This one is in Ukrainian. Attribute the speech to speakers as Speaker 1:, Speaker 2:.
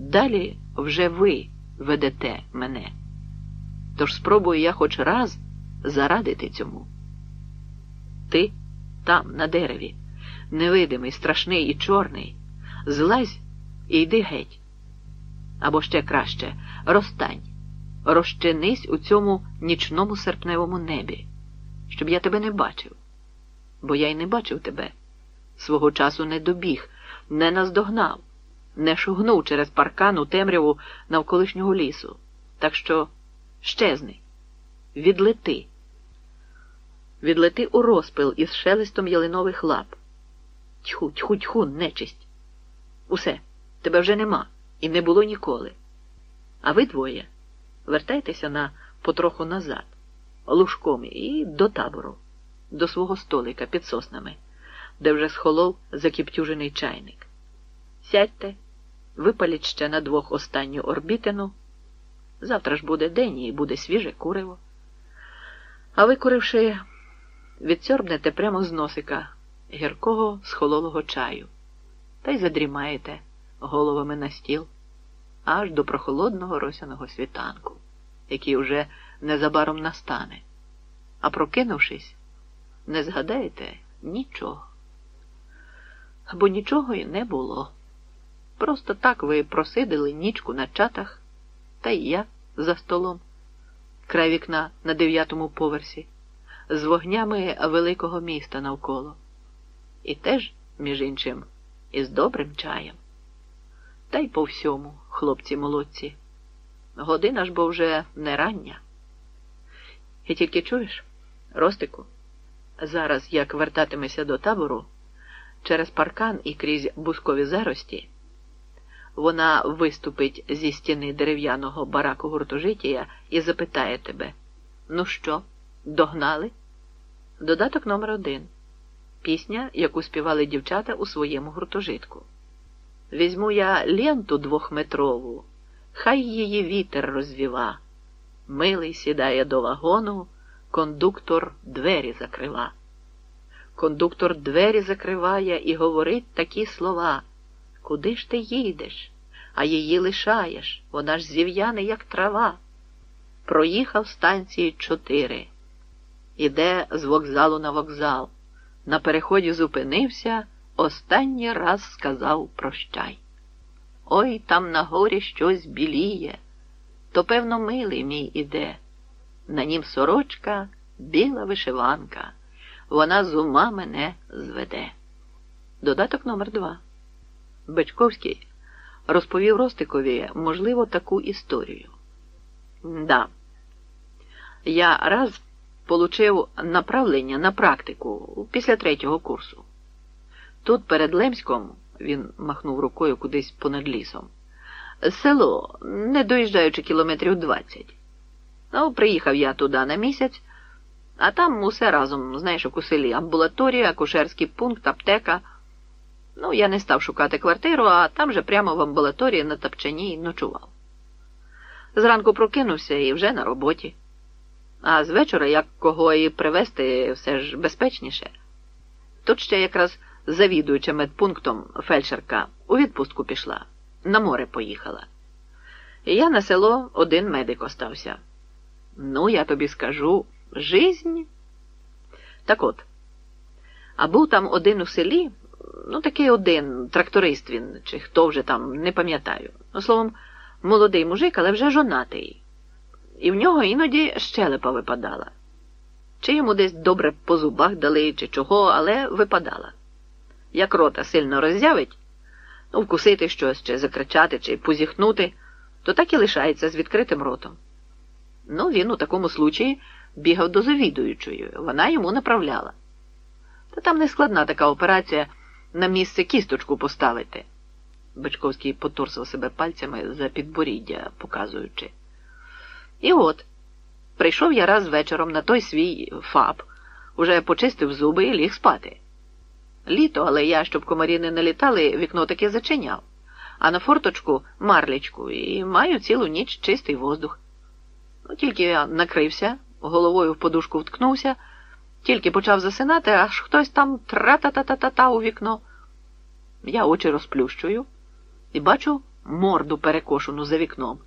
Speaker 1: Далі вже ви ведете мене. Тож спробую я хоч раз зарадити цьому. Ти там, на дереві, невидимий, страшний і чорний, злазь і йди геть. Або ще краще розтань, розчинись у цьому нічному серпневому небі, щоб я тебе не бачив, бо я й не бачив тебе. Свого часу не добіг, не наздогнав, не шугнув через паркан у темряву навколишнього лісу. Так що щезни, відлети. Відлети у розпил із шелестом ялинових лап. Тьху, тьху, тьху, нечисть. Усе, тебе вже нема і не було ніколи. А ви двоє вертайтеся на потроху назад, лужком і до табору, до свого столика під соснами, де вже схолов закіптюжений чайник. Сядьте, випаліть ще на двох останню орбітину. Завтра ж буде день і буде свіже куриво. А викуривши, відсьорбнете прямо з носика гіркого схололого чаю та й задрімаєте головами на стіл аж до прохолодного росяного світанку, який уже незабаром настане. А прокинувшись, не згадаєте нічого. Бо нічого й не було. Просто так ви просидили нічку на чатах, та й я за столом, край вікна на дев'ятому поверсі, з вогнями великого міста навколо. І теж, між іншим, із добрим чаєм. Та й по всьому, хлопці молодці. Година ж бо вже не рання. І тільки чуєш, Ростику, зараз, як вертатимеся до табору, через паркан і крізь бускові зарості, вона виступить зі стіни дерев'яного бараку гуртожитія і запитає тебе: Ну що, догнали? Додаток номер один. Пісня, яку співали дівчата у своєму гуртожитку. Візьму я ленту двохметрову, хай її вітер розвіва. Милий сідає до вагону, кондуктор двері закрива. Кондуктор двері закриває і говорить такі слова. Куди ж ти їдеш, а її лишаєш, вона ж зів'яне, як трава. Проїхав станції чотири. Іде з вокзалу на вокзал. На переході зупинився, останній раз сказав прощай. Ой там на горі щось біліє, то, певно, милий мій іде. На нім сорочка, біла вишиванка, вона з ума мене зведе. Додаток номер два. Бечковський розповів Ростикові, можливо, таку історію. Да, я раз получив направлення на практику після третього курсу. Тут перед Лемськом, він махнув рукою кудись понад лісом, село, не доїжджаючи кілометрів двадцять. Ну, приїхав я туди на місяць, а там усе разом, знаєш, як у селі амбулаторія, акушерський пункт, аптека. Ну, я не став шукати квартиру, а там же прямо в амбулаторії на тапчані ночував. Зранку прокинувся і вже на роботі. А з вечора, як кого і привезти, все ж безпечніше. Тут ще якраз завідуюча медпунктом фельдшерка у відпустку пішла, на море поїхала. Я на село один медик остався. Ну, я тобі скажу, жизнь. Так от, а був там один у селі, ну такий один тракторист він, чи хто вже там, не пам'ятаю. Ну, словом, молодий мужик, але вже жонатий. І в нього іноді щелепа випадала. Чи йому десь добре по зубах дали, чи чого, але випадала. Як рота сильно роззявить, ну, вкусити щось, чи закричати, чи позіхнути, то так і лишається з відкритим ротом. Ну, він у такому случаї бігав до завідуючої, вона йому направляла. Та там не складна така операція на місце кісточку поставити. Бачковський поторсив себе пальцями за підборіддя, показуючи. І от, прийшов я раз вечором на той свій фаб, уже почистив зуби і ліг спати. Літо, але я, щоб комарі не налітали, вікно таки зачиняв, а на форточку марлічку і маю цілу ніч чистий воздух. Ну, Тільки я накрився, головою в подушку вткнувся, тільки почав засинати, аж хтось там тра-та-та-та-та у вікно. Я очі розплющую і бачу морду перекошену за вікном.